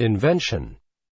invention.